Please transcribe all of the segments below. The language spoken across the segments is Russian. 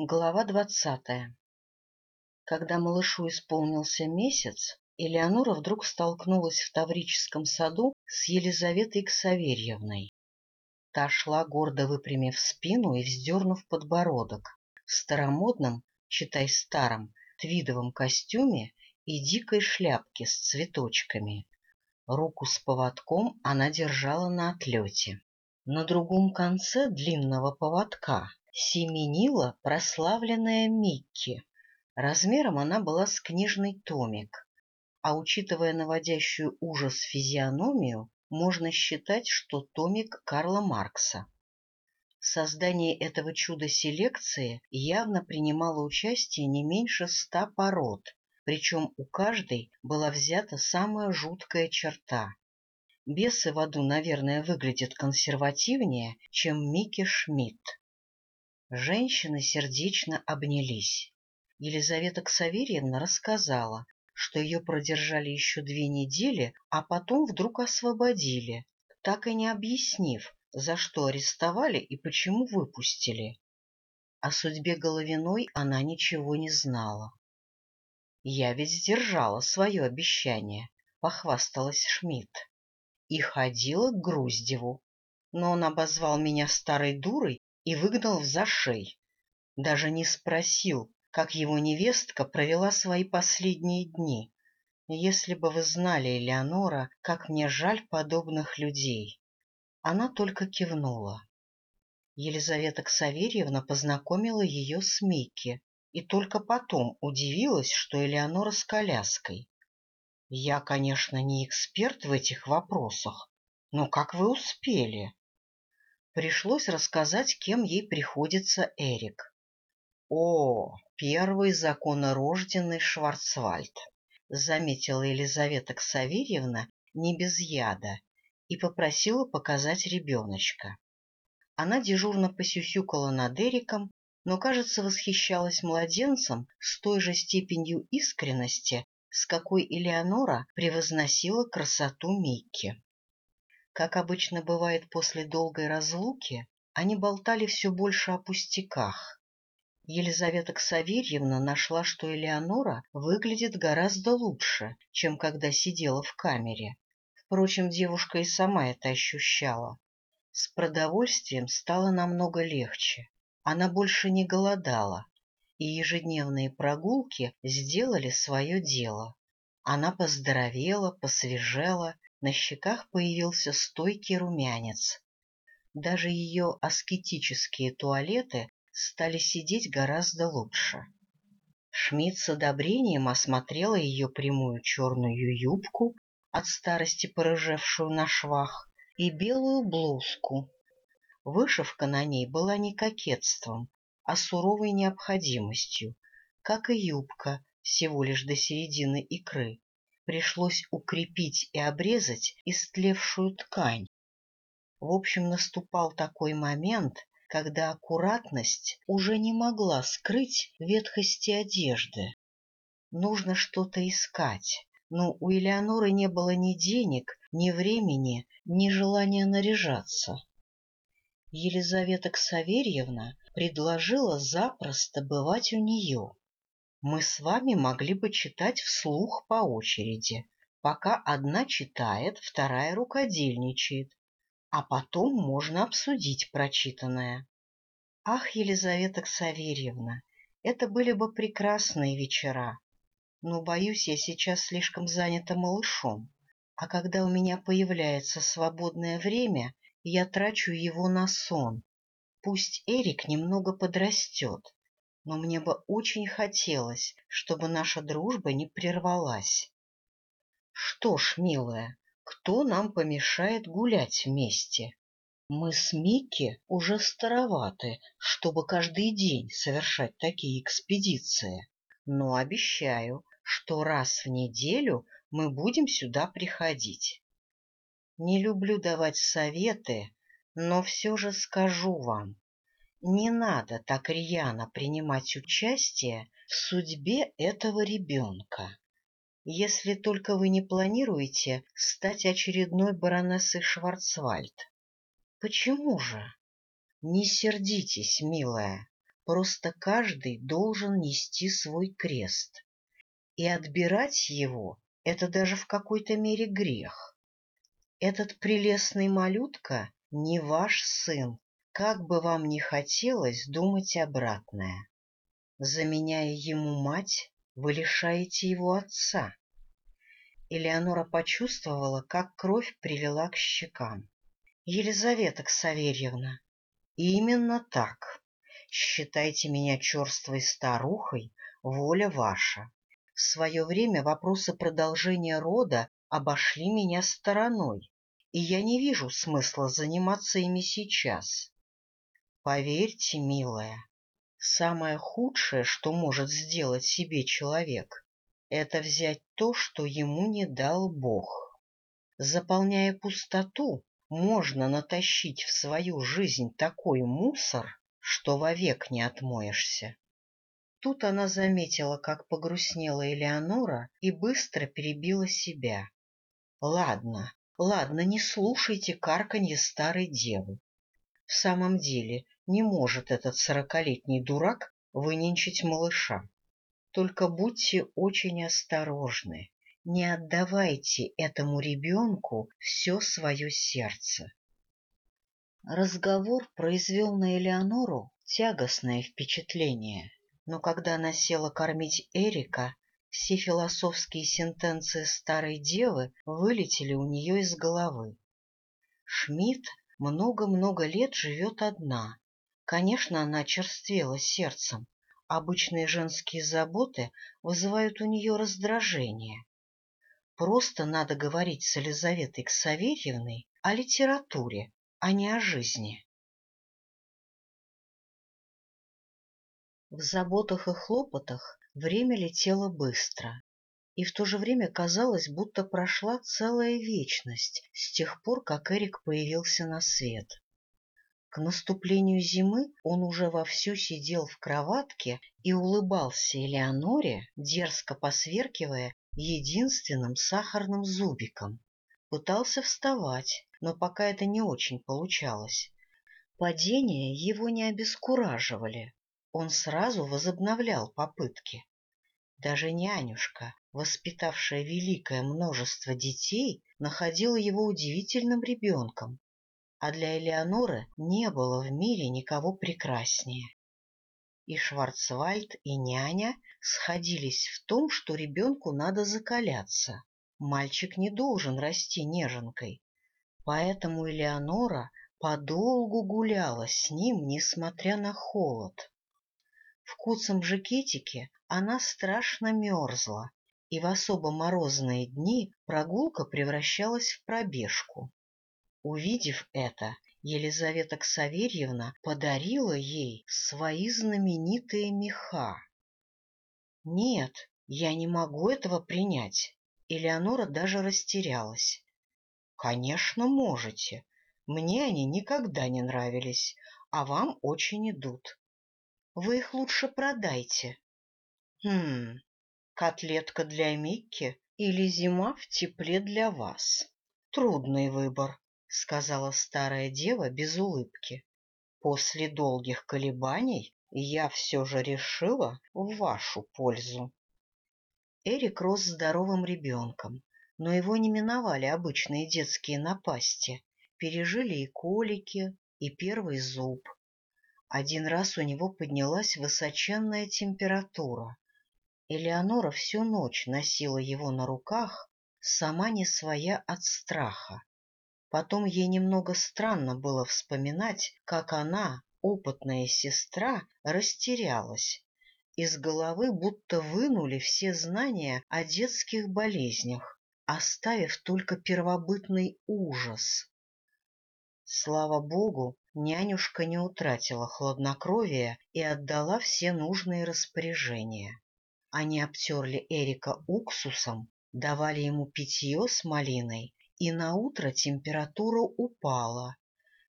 Глава двадцатая Когда малышу исполнился месяц, Элеонора вдруг столкнулась в Таврическом саду с Елизаветой Ксаверьевной. Та шла, гордо выпрямив спину и вздернув подбородок, в старомодном, читай старом, твидовом костюме и дикой шляпке с цветочками. Руку с поводком она держала на отлете. На другом конце длинного поводка семенила прославленная Микки. Размером она была с книжный томик, а учитывая наводящую ужас физиономию, можно считать, что томик Карла Маркса. В создании этого чуда селекции явно принимало участие не меньше ста пород, причем у каждой была взята самая жуткая черта. Бесы в аду, наверное, выглядят консервативнее, чем Микки Шмидт. Женщины сердечно обнялись. Елизавета Ксаверьевна рассказала, что ее продержали еще две недели, а потом вдруг освободили, так и не объяснив, за что арестовали и почему выпустили. О судьбе Головиной она ничего не знала. — Я ведь сдержала свое обещание, — похвасталась Шмидт. И ходила к Груздеву, но он обозвал меня старой дурой и выгнал в зашей. Даже не спросил, как его невестка провела свои последние дни. Если бы вы знали, Элеонора, как мне жаль подобных людей. Она только кивнула. Елизавета Ксаверьевна познакомила ее с Микки и только потом удивилась, что Элеонора с коляской. Я, конечно, не эксперт в этих вопросах, но как вы успели? Пришлось рассказать, кем ей приходится Эрик. О, первый законорожденный Шварцвальд, заметила Елизавета Ксаверьевна не без яда и попросила показать ребеночка. Она дежурно посюсюкала над Эриком, но, кажется, восхищалась младенцем с той же степенью искренности, с какой Элеонора превозносила красоту Микки. Как обычно бывает после долгой разлуки, они болтали все больше о пустяках. Елизавета Ксаверьевна нашла, что Элеонора выглядит гораздо лучше, чем когда сидела в камере. Впрочем, девушка и сама это ощущала. С продовольствием стало намного легче. Она больше не голодала, и ежедневные прогулки сделали свое дело. Она поздоровела, посвежела на щеках появился стойкий румянец. Даже ее аскетические туалеты стали сидеть гораздо лучше. Шмидт с одобрением осмотрела ее прямую черную юбку, от старости порыжевшую на швах, и белую блузку. Вышивка на ней была не кокетством, а суровой необходимостью, как и юбка, всего лишь до середины икры пришлось укрепить и обрезать истлевшую ткань. В общем, наступал такой момент, когда аккуратность уже не могла скрыть ветхости одежды. Нужно что-то искать, но у Элеоноры не было ни денег, ни времени, ни желания наряжаться. Елизавета Ксаверьевна предложила запросто бывать у нее мы с вами могли бы читать вслух по очереди, пока одна читает, вторая рукодельничает, а потом можно обсудить прочитанное. Ах, Елизавета Ксаверьевна, это были бы прекрасные вечера, но, боюсь, я сейчас слишком занята малышом, а когда у меня появляется свободное время, я трачу его на сон. Пусть Эрик немного подрастет, но мне бы очень хотелось, чтобы наша дружба не прервалась. Что ж, милая, кто нам помешает гулять вместе? Мы с Микки уже староваты, чтобы каждый день совершать такие экспедиции, но обещаю, что раз в неделю мы будем сюда приходить. Не люблю давать советы, но все же скажу вам, не надо так рьяно принимать участие в судьбе этого ребенка. Если только вы не планируете стать очередной баронессой Шварцвальд. Почему же? Не сердитесь, милая. просто каждый должен нести свой крест. И отбирать его — это даже в какой-то мере грех. Этот прелестный малютка не ваш сын, как бы вам ни хотелось думать обратное. Заменяя ему мать, вы лишаете его отца. Элеонора почувствовала, как кровь прилила к щекам. Елизавета Ксаверьевна, именно так. Считайте меня черствой старухой, воля ваша. В свое время вопросы продолжения рода обошли меня стороной, и я не вижу смысла заниматься ими сейчас. Поверьте, милая, самое худшее, что может сделать себе человек, это взять то, что ему не дал Бог. Заполняя пустоту, можно натащить в свою жизнь такой мусор, что вовек не отмоешься. Тут она заметила, как погрустнела Элеонора и быстро перебила себя. — Ладно, ладно, не слушайте карканье старой девы. В самом деле, не может этот сорокалетний дурак выненчить малыша. Только будьте очень осторожны, не отдавайте этому ребенку все свое сердце. Разговор произвел на Элеонору тягостное впечатление, но когда она села кормить Эрика, все философские сентенции старой девы вылетели у нее из головы. Шмидт много-много лет живет одна. Конечно, она черствела сердцем. Обычные женские заботы вызывают у нее раздражение. Просто надо говорить с Елизаветой Ксаверьевной о литературе, а не о жизни. В заботах и хлопотах время летело быстро, и в то же время казалось, будто прошла целая вечность с тех пор, как Эрик появился на свет. К наступлению зимы он уже вовсю сидел в кроватке и улыбался Элеоноре, дерзко посверкивая единственным сахарным зубиком. Пытался вставать, но пока это не очень получалось. Падения его не обескураживали. Он сразу возобновлял попытки. Даже нянюшка, воспитавшая великое множество детей, находила его удивительным ребенком. А для Элеоноры не было в мире никого прекраснее. И Шварцвальд, и няня сходились в том, что ребенку надо закаляться. Мальчик не должен расти неженкой, Поэтому Элеонора подолгу гуляла с ним, несмотря на холод. В куцом жакетике она страшно мерзла, и в особо морозные дни прогулка превращалась в пробежку. Увидев это, Елизавета Ксаверьевна подарила ей свои знаменитые меха. Нет, я не могу этого принять. Элеонора даже растерялась. Конечно, можете. Мне они никогда не нравились, а вам очень идут. Вы их лучше продайте. Хм, котлетка для Микки или зима в тепле для вас? Трудный выбор, сказала старая дева без улыбки. После долгих колебаний я все же решила в вашу пользу. Эрик рос здоровым ребенком, но его не миновали обычные детские напасти, пережили и колики, и первый зуб. Один раз у него поднялась высоченная температура. Элеонора всю ночь носила его на руках, сама не своя от страха. Потом ей немного странно было вспоминать, как она, опытная сестра, растерялась. Из головы будто вынули все знания о детских болезнях оставив только первобытный ужас. Слава богу, нянюшка не утратила хладнокровия и отдала все нужные распоряжения. Они обтерли Эрика уксусом, давали ему питье с малиной, и наутро температура упала,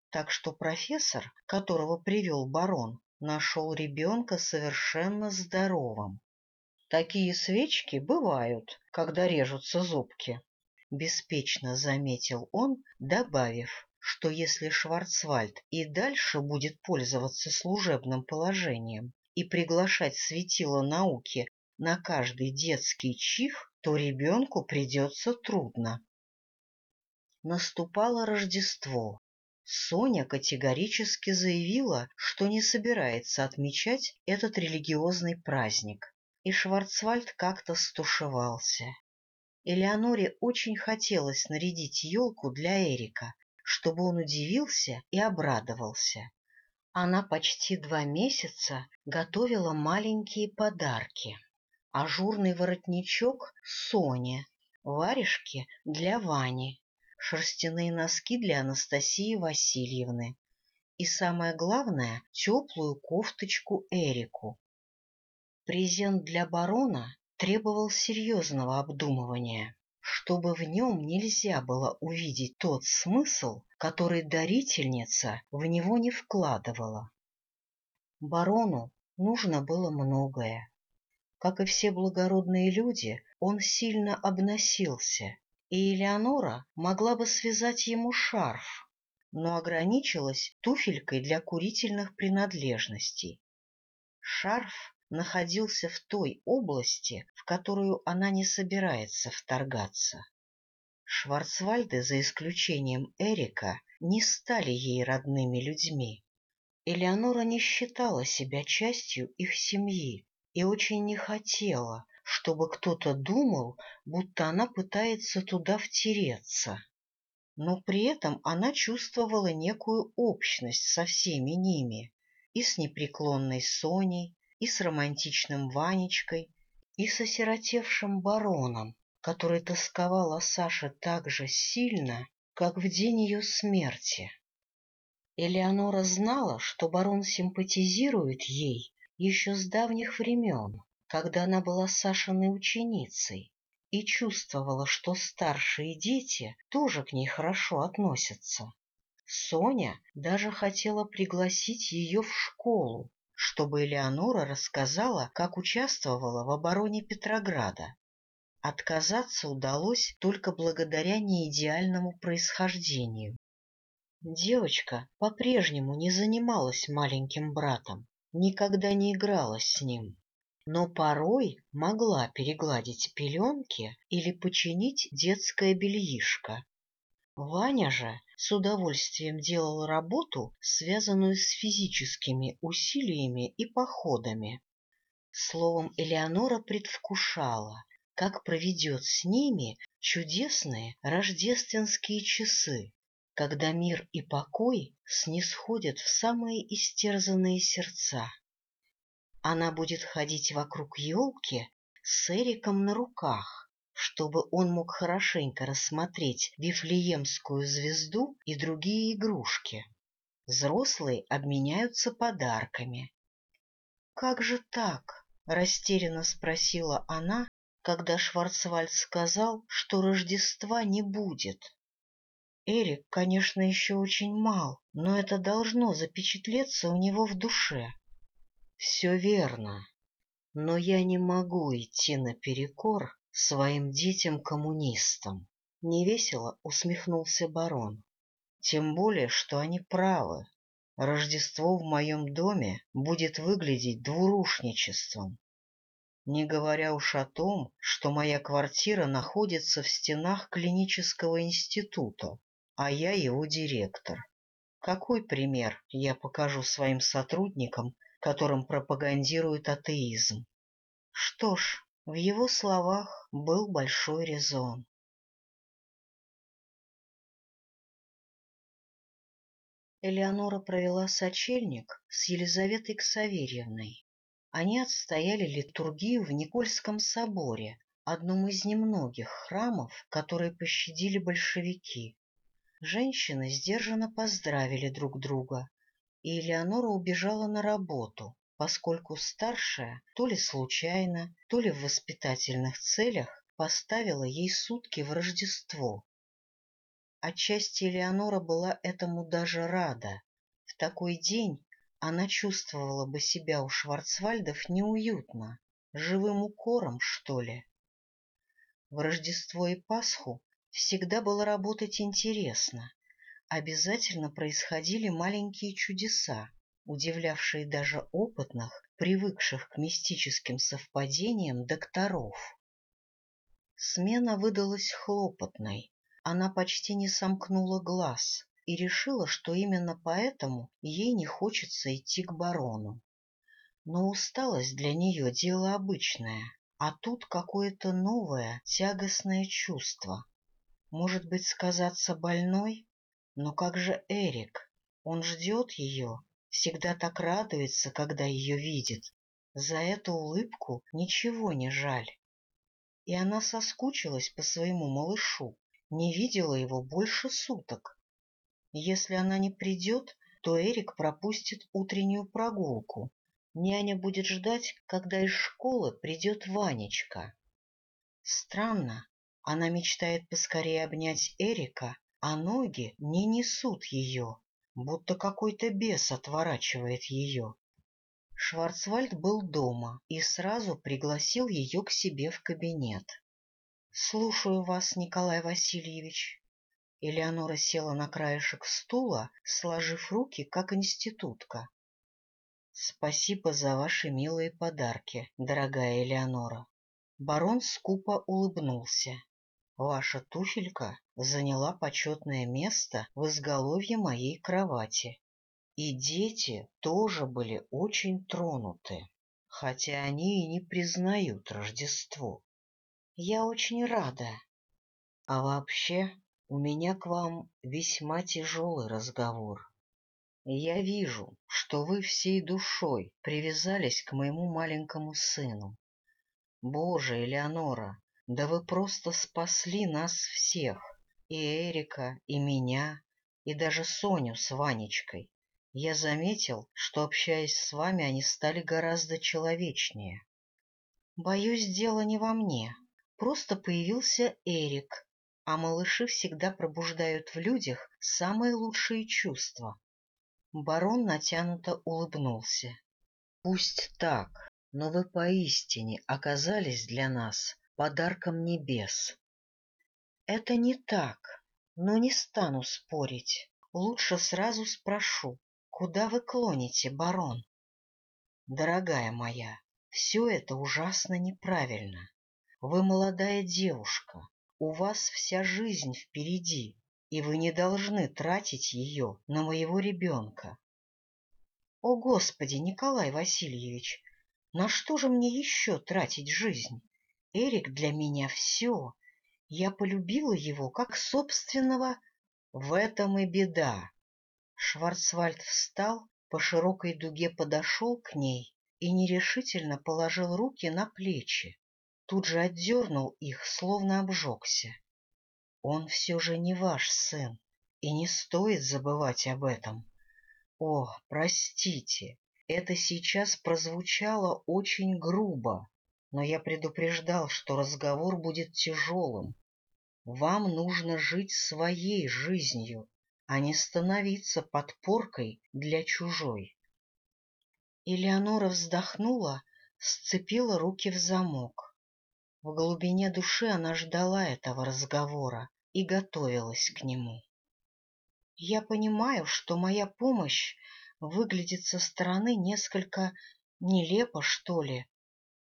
так что профессор, которого привел барон, нашел ребенка совершенно здоровым. Такие свечки бывают, когда режутся зубки, — беспечно заметил он, добавив, что если Шварцвальд и дальше будет пользоваться служебным положением и приглашать светило науки на каждый детский чих, то ребенку придется трудно. Наступало Рождество. Соня категорически заявила, что не собирается отмечать этот религиозный праздник, и Шварцвальд как-то стушевался. Элеоноре очень хотелось нарядить елку для Эрика, чтобы он удивился и обрадовался. Она почти два месяца готовила маленькие подарки. Ажурный воротничок Соне, варежки для Вани, шерстяные носки для Анастасии Васильевны и, самое главное, теплую кофточку Эрику. Презент для барона требовал серьезного обдумывания, чтобы в нем нельзя было увидеть тот смысл, который дарительница в него не вкладывала. Барону нужно было многое. Как и все благородные люди, он сильно обносился, и Элеонора могла бы связать ему шарф, но ограничилась туфелькой для курительных принадлежностей. Шарф находился в той области, в которую она не собирается вторгаться. Шварцвальды, за исключением Эрика, не стали ей родными людьми. Элеонора не считала себя частью их семьи и очень не хотела, чтобы кто-то думал, будто она пытается туда втереться. Но при этом она чувствовала некую общность со всеми ними, и с непреклонной Соней, и с романтичным Ванечкой, и с осиротевшим бароном, который тосковал о Саше так же сильно, как в день ее смерти. Элеонора знала, что барон симпатизирует ей еще с давних времен, когда она была Сашиной ученицей, и чувствовала, что старшие дети тоже к ней хорошо относятся. Соня даже хотела пригласить ее в школу, чтобы Элеонора рассказала, как участвовала в обороне Петрограда. Отказаться удалось только благодаря неидеальному происхождению. Девочка по-прежнему не занималась маленьким братом, никогда не играла с ним но порой могла перегладить пеленки или починить детское бельишко. Ваня же с удовольствием делал работу, связанную с физическими усилиями и походами. Словом, Элеонора предвкушала, как проведет с ними чудесные рождественские часы, когда мир и покой снисходят в самые истерзанные сердца. Она будет ходить вокруг елки с Эриком на руках, чтобы он мог хорошенько рассмотреть Вифлеемскую звезду и другие игрушки. Взрослые обменяются подарками. — Как же так? — растерянно спросила она, когда Шварцвальд сказал, что Рождества не будет. Эрик, конечно, еще очень мал, но это должно запечатлеться у него в душе. Все верно, но я не могу идти наперекор своим детям-коммунистам. Невесело усмехнулся барон. Тем более, что они правы. Рождество в моем доме будет выглядеть двурушничеством. Не говоря уж о том, что моя квартира находится в стенах клинического института, а я его директор. Какой пример я покажу своим сотрудникам которым пропагандирует атеизм. Что ж, в его словах был большой резон. Элеонора провела сочельник с Елизаветой Ксаверьевной. Они отстояли литургию в Никольском соборе, одном из немногих храмов, которые пощадили большевики. Женщины сдержанно поздравили друг друга, и Элеонора убежала на работу, поскольку старшая то ли случайно, то ли в воспитательных целях поставила ей сутки в Рождество. Отчасти Элеонора была этому даже рада. В такой день она чувствовала бы себя у Шварцвальдов неуютно, живым укором, что ли. В Рождество и Пасху всегда было работать интересно, обязательно происходили маленькие чудеса, удивлявшие даже опытных, привыкших к мистическим совпадениям докторов. Смена выдалась хлопотной, она почти не сомкнула глаз и решила, что именно поэтому ей не хочется идти к барону. Но усталость для нее дело обычное, а тут какое-то новое, тягостное чувство. Может быть, сказаться больной? Но как же Эрик? Он ждет ее, всегда так радуется, когда ее видит. За эту улыбку ничего не жаль. И она соскучилась по своему малышу, не видела его больше суток. Если она не придет, то Эрик пропустит утреннюю прогулку. Няня будет ждать, когда из школы придет Ванечка. Странно, она мечтает поскорее обнять Эрика, а ноги не несут ее, будто какой-то бес отворачивает ее. Шварцвальд был дома и сразу пригласил ее к себе в кабинет. — Слушаю вас, Николай Васильевич. Элеонора села на краешек стула, сложив руки, как институтка. — Спасибо за ваши милые подарки, дорогая Элеонора. Барон скупо улыбнулся. Ваша туфелька заняла почетное место в изголовье моей кровати. И дети тоже были очень тронуты, хотя они и не признают Рождество. Я очень рада. А вообще, у меня к вам весьма тяжелый разговор. Я вижу, что вы всей душой привязались к моему маленькому сыну. Боже, Элеонора, да вы просто спасли нас всех, и Эрика, и меня, и даже Соню с Ванечкой. Я заметил, что, общаясь с вами, они стали гораздо человечнее. Боюсь, дело не во мне. Просто появился Эрик, а малыши всегда пробуждают в людях самые лучшие чувства. Барон натянуто улыбнулся. Пусть так, но вы поистине оказались для нас подарком небес. Это не так, но не стану спорить. Лучше сразу спрошу, куда вы клоните, барон? Дорогая моя, все это ужасно неправильно. Вы молодая девушка, у вас вся жизнь впереди, и вы не должны тратить ее на моего ребенка. О, Господи, Николай Васильевич, на что же мне еще тратить жизнь? Эрик для меня все. Я полюбила его как собственного. В этом и беда. Шварцвальд встал, по широкой дуге подошел к ней и нерешительно положил руки на плечи. Тут же отдернул их, словно обжегся. Он все же не ваш сын, и не стоит забывать об этом. О, простите, это сейчас прозвучало очень грубо но я предупреждал, что разговор будет тяжелым. Вам нужно жить своей жизнью, а не становиться подпоркой для чужой. Элеонора вздохнула, сцепила руки в замок. В глубине души она ждала этого разговора и готовилась к нему. Я понимаю, что моя помощь выглядит со стороны несколько нелепо, что ли,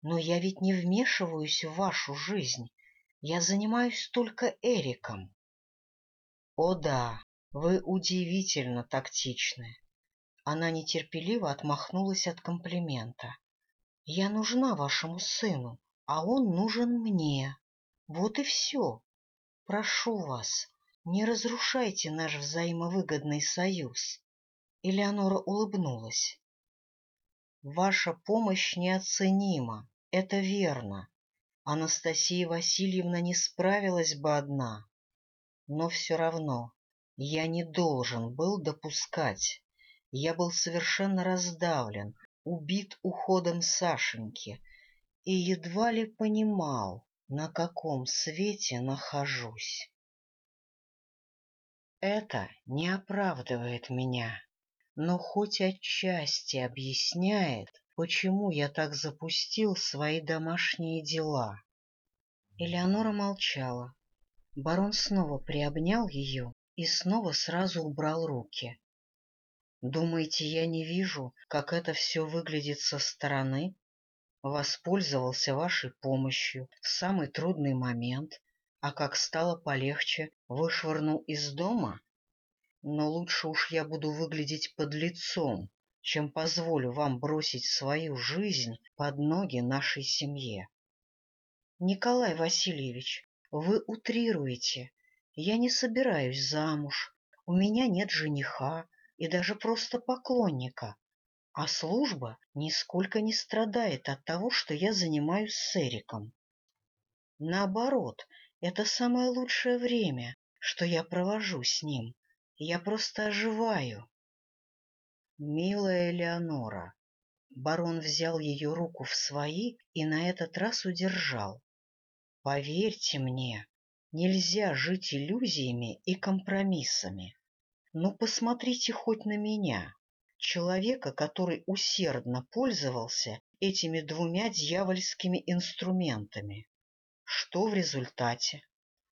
но я ведь не вмешиваюсь в вашу жизнь. Я занимаюсь только Эриком. О да, вы удивительно тактичны. Она нетерпеливо отмахнулась от комплимента. Я нужна вашему сыну, а он нужен мне. Вот и все. Прошу вас, не разрушайте наш взаимовыгодный союз. Элеонора улыбнулась. Ваша помощь неоценима. Это верно. Анастасия Васильевна не справилась бы одна. Но все равно я не должен был допускать. Я был совершенно раздавлен, убит уходом Сашеньки и едва ли понимал, на каком свете нахожусь. Это не оправдывает меня, но хоть отчасти объясняет, почему я так запустил свои домашние дела. Элеонора молчала. Барон снова приобнял ее и снова сразу убрал руки. Думаете, я не вижу, как это все выглядит со стороны? Воспользовался вашей помощью в самый трудный момент, а как стало полегче, вышвырнул из дома? Но лучше уж я буду выглядеть под лицом, чем позволю вам бросить свою жизнь под ноги нашей семье. Николай Васильевич, вы утрируете. Я не собираюсь замуж, у меня нет жениха и даже просто поклонника, а служба нисколько не страдает от того, что я занимаюсь с Эриком. Наоборот, это самое лучшее время, что я провожу с ним. Я просто оживаю. Милая Элеонора, барон взял ее руку в свои и на этот раз удержал. Поверьте мне, нельзя жить иллюзиями и компромиссами. Ну, посмотрите хоть на меня, человека, который усердно пользовался этими двумя дьявольскими инструментами. Что в результате?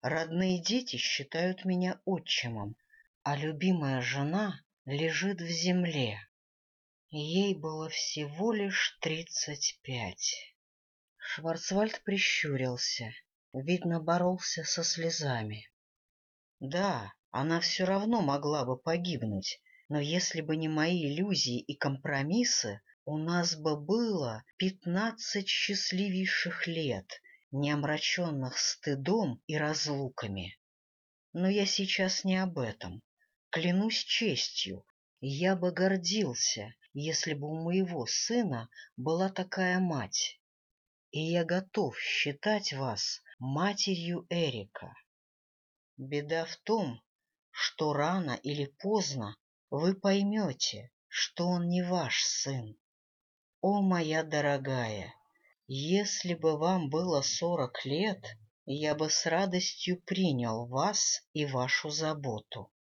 Родные дети считают меня отчимом, а любимая жена лежит в земле. Ей было всего лишь тридцать пять. Шварцвальд прищурился, видно, боролся со слезами. Да, она все равно могла бы погибнуть, но если бы не мои иллюзии и компромиссы, у нас бы было пятнадцать счастливейших лет, не омраченных стыдом и разлуками. Но я сейчас не об этом. Клянусь честью, я бы гордился, если бы у моего сына была такая мать и я готов считать вас матерью Эрика. Беда в том, что рано или поздно вы поймете, что он не ваш сын. О, моя дорогая, если бы вам было сорок лет, я бы с радостью принял вас и вашу заботу.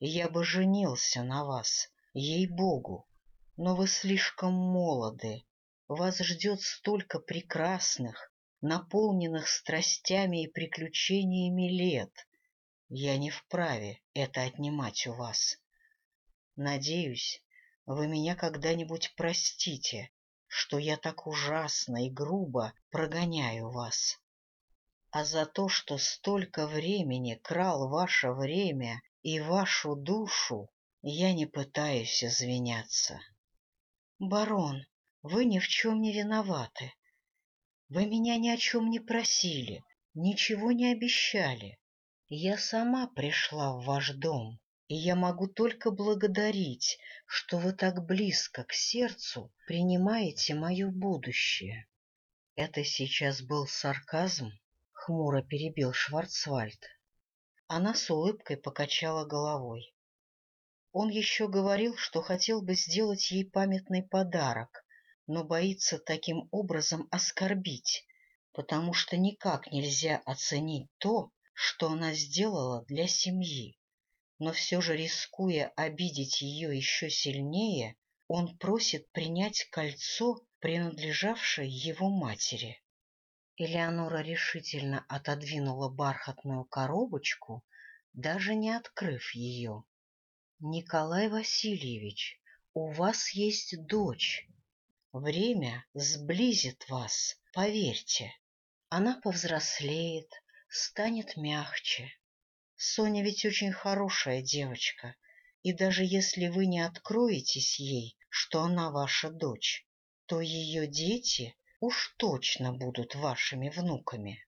Я бы женился на вас, ей-богу, но вы слишком молоды, вас ждет столько прекрасных, наполненных страстями и приключениями лет. Я не вправе это отнимать у вас. Надеюсь, вы меня когда-нибудь простите, что я так ужасно и грубо прогоняю вас. А за то, что столько времени крал ваше время и вашу душу, я не пытаюсь извиняться. Барон, вы ни в чем не виноваты. Вы меня ни о чем не просили, ничего не обещали. Я сама пришла в ваш дом, и я могу только благодарить, что вы так близко к сердцу принимаете мое будущее. Это сейчас был сарказм, — хмуро перебил Шварцвальд. Она с улыбкой покачала головой. Он еще говорил, что хотел бы сделать ей памятный подарок, но боится таким образом оскорбить, потому что никак нельзя оценить то, что она сделала для семьи. Но все же, рискуя обидеть ее еще сильнее, он просит принять кольцо, принадлежавшее его матери. Элеонора решительно отодвинула бархатную коробочку, даже не открыв ее. — Николай Васильевич, у вас есть дочь, Время сблизит вас, поверьте. Она повзрослеет, станет мягче. Соня ведь очень хорошая девочка, и даже если вы не откроетесь ей, что она ваша дочь, то ее дети уж точно будут вашими внуками.